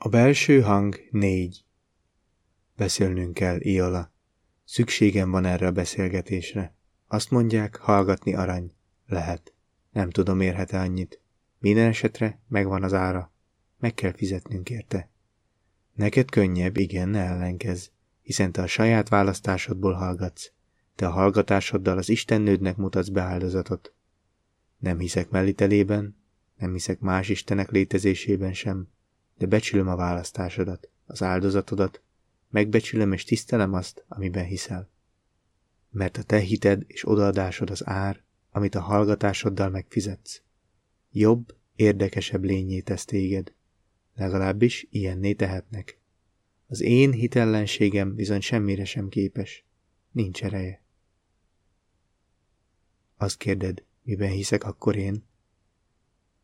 A belső hang négy. Beszélnünk kell, Iola. Szükségem van erre a beszélgetésre. Azt mondják, hallgatni arany. Lehet. Nem tudom, érhet-e annyit. Minden esetre megvan az ára. Meg kell fizetnünk érte. Neked könnyebb, igen, ne ellenkezz, hiszen te a saját választásodból hallgatsz. Te a hallgatásoddal az Istennődnek mutatsz be áldozatot. Nem hiszek mellitelében, nem hiszek más istenek létezésében sem, de becsülöm a választásodat, az áldozatodat, megbecsülöm és tisztelem azt, amiben hiszel. Mert a te hited és odaadásod az ár, amit a hallgatásoddal megfizetsz. Jobb, érdekesebb lényé tesz téged. Legalábbis ilyenné tehetnek. Az én hitellenségem bizony semmire sem képes. Nincs ereje. Azt kérded, miben hiszek akkor én?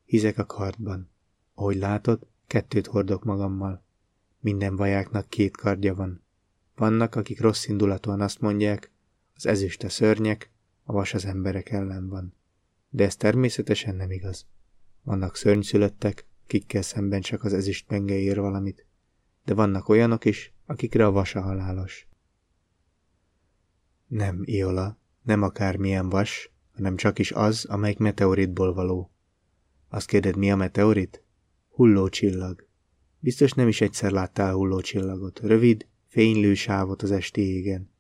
Hiszek a kardban. Ahogy látod, kettőt hordok magammal. Minden vajáknak két kardja van. Vannak, akik rossz indulatúan azt mondják, az ezüst a szörnyek, a vas az emberek ellen van. De ez természetesen nem igaz. Vannak szörnyszülöttek, kikkel szemben csak az ezüst penge ér valamit. De vannak olyanok is, akikre a vas a halálos. Nem, Iola, nem akármilyen vas, hanem csak is az, amelyik meteoritból való. Azt kérded, mi a meteorit? Hullócsillag. Biztos nem is egyszer láttál hullócsillagot. Rövid, fénylő sávot az esti égen.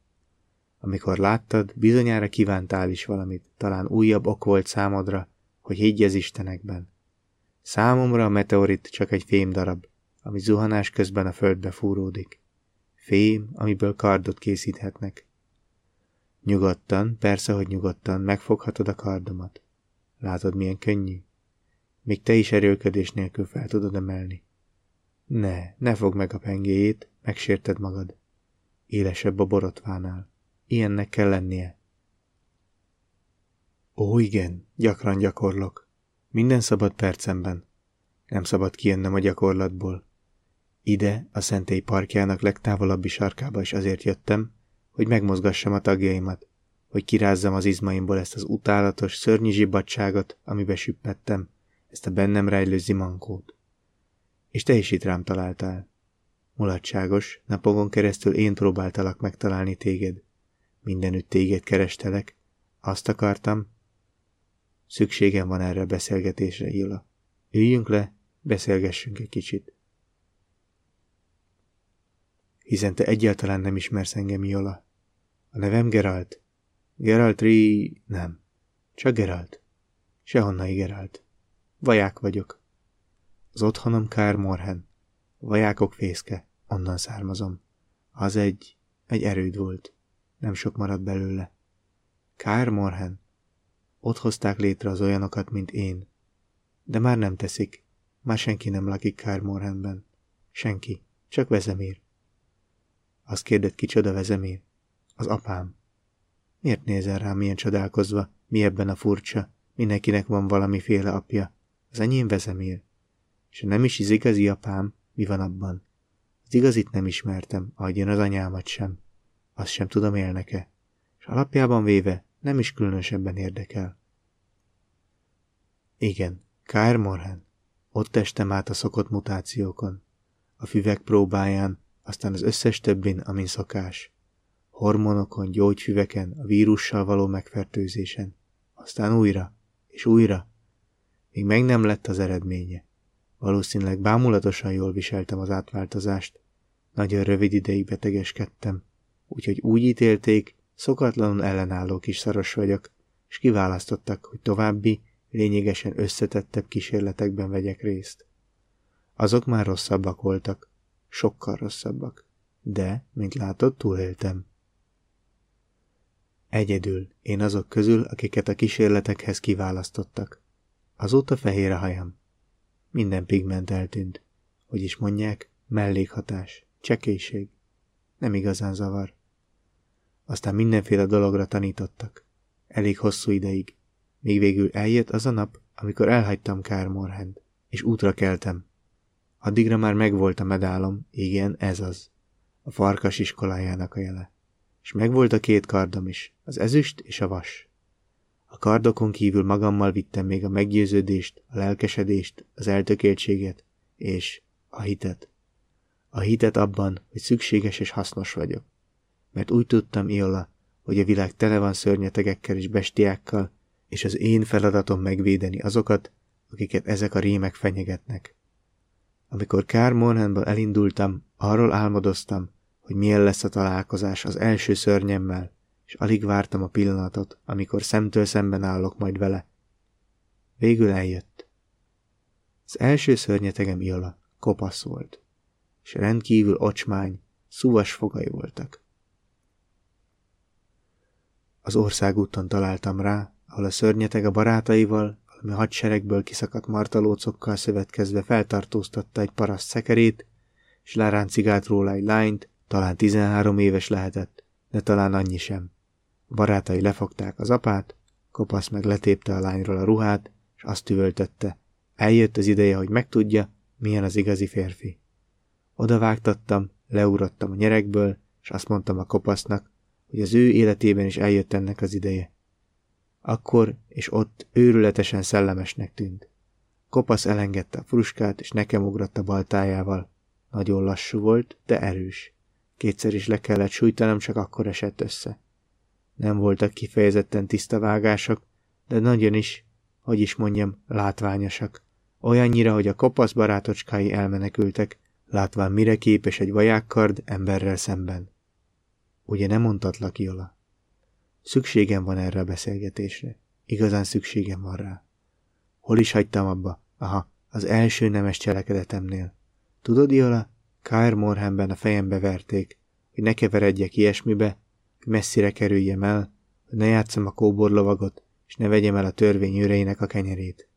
Amikor láttad, bizonyára kívántál is valamit, talán újabb ok volt számodra, hogy higgy az Istenekben. Számomra a meteorit csak egy fémdarab, ami zuhanás közben a földbe fúródik. Fém, amiből kardot készíthetnek. Nyugodtan, persze, hogy nyugodtan, megfoghatod a kardomat. Látod, milyen könnyű? Még te is erőlködés nélkül fel tudod emelni. Ne, ne fogd meg a pengéjét, megsérted magad. Élesebb a borotvánál. Ilyennek kell lennie. Ó, igen, gyakran gyakorlok. Minden szabad percemben. Nem szabad kijönnem a gyakorlatból. Ide, a szentély parkjának legtávolabbi sarkába is azért jöttem, hogy megmozgassam a tagjaimat, hogy kirázzam az izmaimból ezt az utálatos, szörnyű zsibbadságot, amibe süppettem, ezt a bennem rejlő zimankót. És te is itt rám találtál. Mulatságos, napokon keresztül én próbáltalak megtalálni téged. Mindenütt téged kerestelek. Azt akartam. Szükségem van erre a beszélgetésre, Ila. Üljünk le, beszélgessünk egy kicsit. Hiszen te egyáltalán nem ismersz engem, Iola. A nevem Geralt. Geralt Ri... nem. Csak Geralt. Sehonnai Geralt. Vaják vagyok. Az otthonom Kár Morhen. Vajákok fészke. Onnan származom. Az egy... egy erőd volt. Nem sok maradt belőle. Kár Morhen. Ott hozták létre az olyanokat, mint én. De már nem teszik. Már senki nem lakik Kár Morhenben. Senki. Csak Vezemír. Azt kérdett, kicsoda Vezemér? Az apám. Miért nézel rám milyen csodálkozva? Mi ebben a furcsa? Mindenkinek van valamiféle apja. Az enyém Vezemér. És ha nem is az igazi apám, mi van abban? Az igazit nem ismertem, adjon az anyámat sem. Azt sem tudom élneke. És alapjában véve nem is különösebben érdekel. Igen, Kár Morhen. Ott estem át a szokott mutációkon. A füvek próbáján, aztán az összes többin, amin szokás. Hormonokon, gyógyfüveken, a vírussal való megfertőzésen. Aztán újra, és újra. Még meg nem lett az eredménye. Valószínűleg bámulatosan jól viseltem az átváltozást. Nagyon rövid ideig betegeskedtem, úgyhogy úgy ítélték, szokatlanul ellenálló kis szaros vagyok, és kiválasztottak, hogy további, lényegesen összetettebb kísérletekben vegyek részt. Azok már rosszabbak voltak, sokkal rosszabbak. De, mint látod, túléltem. Egyedül, én azok közül, akiket a kísérletekhez kiválasztottak. Azóta fehér a hajam. Minden pigment eltűnt. Hogy is mondják, mellékhatás, csekélység. Nem igazán zavar. Aztán mindenféle dologra tanítottak. Elég hosszú ideig. Míg végül eljött az a nap, amikor elhagytam Kármorhend, és útra keltem. Addigra már megvolt a medálom, igen, ez az. A farkas iskolájának a jele. És megvolt a két kardom is, az ezüst és a vas. A kardokon kívül magammal vittem még a meggyőződést, a lelkesedést, az eltökéltséget és a hitet. A hitet abban, hogy szükséges és hasznos vagyok. Mert úgy tudtam, Iola, hogy a világ tele van szörnyetegekkel és bestiákkal, és az én feladatom megvédeni azokat, akiket ezek a rémek fenyegetnek. Amikor Kármonhenből elindultam, arról álmodoztam, hogy milyen lesz a találkozás az első szörnyemmel, és alig vártam a pillanatot, amikor szemtől szemben állok majd vele. Végül eljött. Az első szörnyetegem Iola kopasz volt, és rendkívül ocsmány, szúvas fogai voltak. Az országúton találtam rá, ahol a szörnyeteg a barátaival, valami hadseregből kiszakadt martalócokkal szövetkezve feltartóztatta egy paraszt szekerét, és láráncigált róla egy lányt, talán tizenhárom éves lehetett, de talán annyi sem. Barátai lefogták az apát, kopasz meg letépte a lányról a ruhát, és azt üvöltötte. Eljött az ideje, hogy megtudja, milyen az igazi férfi. Oda vágtattam, leurattam a nyerekből, és azt mondtam a kopasznak, hogy az ő életében is eljött ennek az ideje. Akkor és ott őrületesen szellemesnek tűnt. Kopasz elengedte a fruskát, és nekem ugrott a baltájával. Nagyon lassú volt, de erős. Kétszer is le kellett sújtanom, csak akkor esett össze. Nem voltak kifejezetten tiszta vágások, de nagyon is, hogy is mondjam, látványosak. Olyannyira, hogy a kopasz barátocskái elmenekültek, látván mire képes egy vajákkard emberrel szemben. Ugye nem mondtatlak, Jola? Szükségem van erre a beszélgetésre. Igazán szükségem van rá. Hol is hagytam abba? Aha, az első nemes cselekedetemnél. Tudod, Iola? Kyle Morhamben a fejembe verték, hogy ne keveredjek ilyesmibe, messzire kerüljem el, hogy ne játszam a kóborlovagot, és ne vegyem el a törvény őreinek a kenyerét.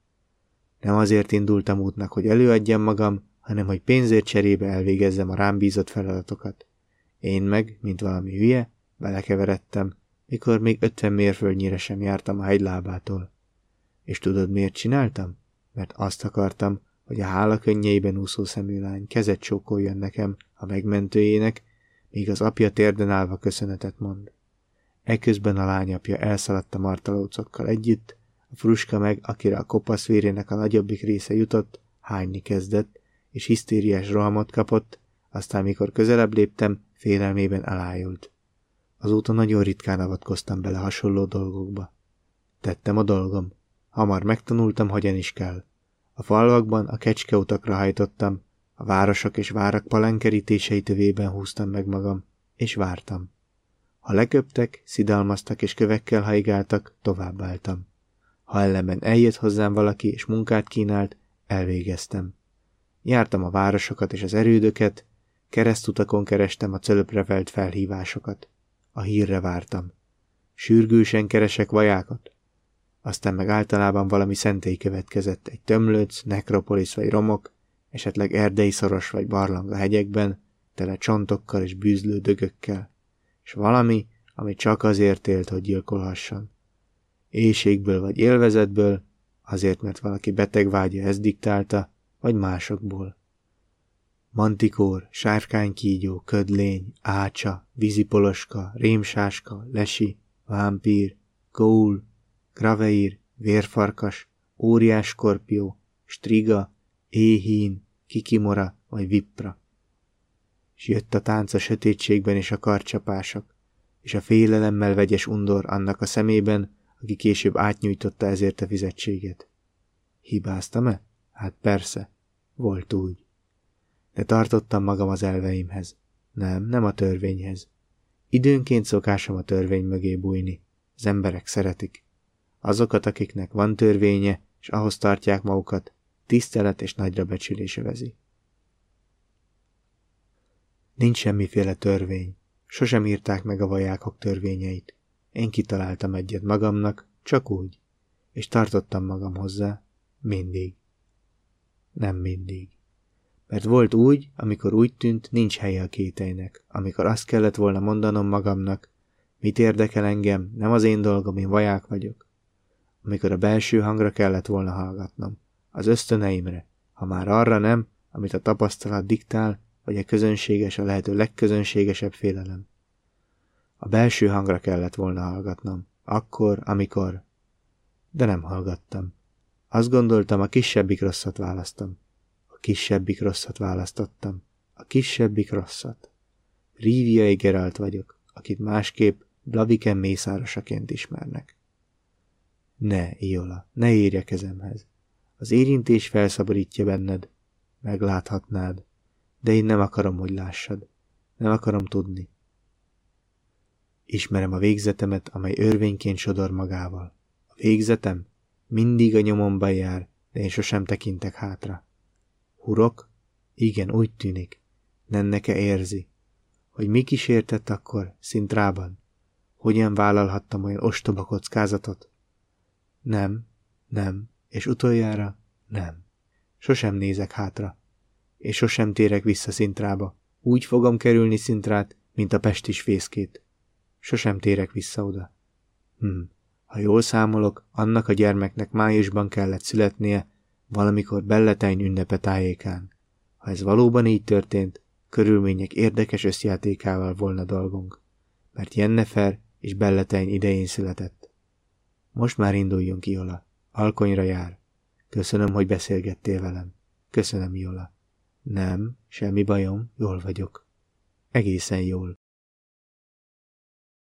Nem azért indultam útnak, hogy előadjam magam, hanem hogy pénzért cserébe elvégezzem a rám bízott feladatokat. Én meg, mint valami hülye, belekeveredtem, mikor még ötven mérföldnyire sem jártam a hegylábától. És tudod, miért csináltam? Mert azt akartam, hogy a hála könnyeiben úszó szeműlány kezet csókoljon nekem, a megmentőjének, míg az apja térden állva köszönetet mond. Eközben a lányapja elszaladt a martalócokkal együtt, a fruska meg, akire a kopasz vérének a nagyobbik része jutott, hányni kezdett, és hisztériás rohamot kapott, aztán mikor közelebb léptem, félelmében elájult. Azóta nagyon ritkán avatkoztam bele hasonló dolgokba. Tettem a dolgom. Hamar megtanultam, hogyan is kell. A falvakban a kecskeutakra hajtottam, a városok és várak palenkerítései tövében húztam meg magam, és vártam. Ha leköptek, szidalmaztak és kövekkel haigáltak, továbbáltam. Ha ellenben eljött hozzám valaki és munkát kínált, elvégeztem. Jártam a városokat és az erődöket, keresztutakon kerestem a cölöpre velt felhívásokat. A hírre vártam. Sürgősen keresek vajákat. Aztán meg általában valami szentély következett, egy tömlőc, nekropolis vagy romok, esetleg erdei szoros vagy barlang a hegyekben, tele csontokkal és bűzlő dögökkel, és valami, ami csak azért élt, hogy gyilkolhasson. Éjségből vagy élvezetből, azért, mert valaki beteg vágya ezt diktálta, vagy másokból. Mantikór, sárkánykígyó, ködlény, ácsa, vízipoloska, rémsáska, lesi, vámpír, gól, graveír, vérfarkas, óriás skorpió, striga, éhín, kikimora vagy vippra. És jött a tánc a sötétségben és a karcsapások, és a félelemmel vegyes undor annak a szemében, aki később átnyújtotta ezért a fizetséget. Hibáztam-e? Hát persze, volt úgy. De tartottam magam az elveimhez. Nem, nem a törvényhez. Időnként szokásom a törvény mögé bújni. Az emberek szeretik. Azokat, akiknek van törvénye, és ahhoz tartják magukat, tisztelet és nagyra becsülés övezi. Nincs semmiféle törvény. Sosem írták meg a vajákok törvényeit. Én kitaláltam egyet magamnak, csak úgy, és tartottam magam hozzá, mindig. Nem mindig. Mert volt úgy, amikor úgy tűnt, nincs helye a kéteinek, amikor azt kellett volna mondanom magamnak, mit érdekel engem, nem az én dolgom, én vaják vagyok. Amikor a belső hangra kellett volna hallgatnom, az ösztöneimre, ha már arra nem, amit a tapasztalat diktál, vagy a közönséges, a lehető legközönségesebb félelem. A belső hangra kellett volna hallgatnom, akkor, amikor... De nem hallgattam. Azt gondoltam, a kisebbik rosszat választom. A kisebbik rosszat választottam. a kisebbik rosszat. Ríviai Geralt vagyok, akit másképp Blaviken mészárosaként ismernek. Ne, Iola, ne érje kezemhez. Az érintés felszabadítja benned, megláthatnád, de én nem akarom, hogy lássad. Nem akarom tudni. Ismerem a végzetemet, amely örvényként sodor magával. A végzetem mindig a nyomomban jár, de én sosem tekintek hátra. Hurok? Igen, úgy tűnik. Nenneke érzi. Hogy mi kísértett akkor, szintrában? Hogyan vállalhattam olyan ostoba kockázatot? Nem, nem, és utoljára nem. Sosem nézek hátra, és sosem térek vissza szintrába. Úgy fogom kerülni szintrát, mint a pestis fészkét. Sosem térek vissza oda. Hm. Ha jól számolok, annak a gyermeknek májusban kellett születnie, valamikor Belletein ünnepe tájékán. Ha ez valóban így történt, körülmények érdekes összjátékával volna dolgunk, mert Jennefer és Belletein idején született. Most már induljunk, Iola. Alkonyra jár. Köszönöm, hogy beszélgettél velem. Köszönöm, Iola. Nem, semmi bajom, jól vagyok. Egészen jól.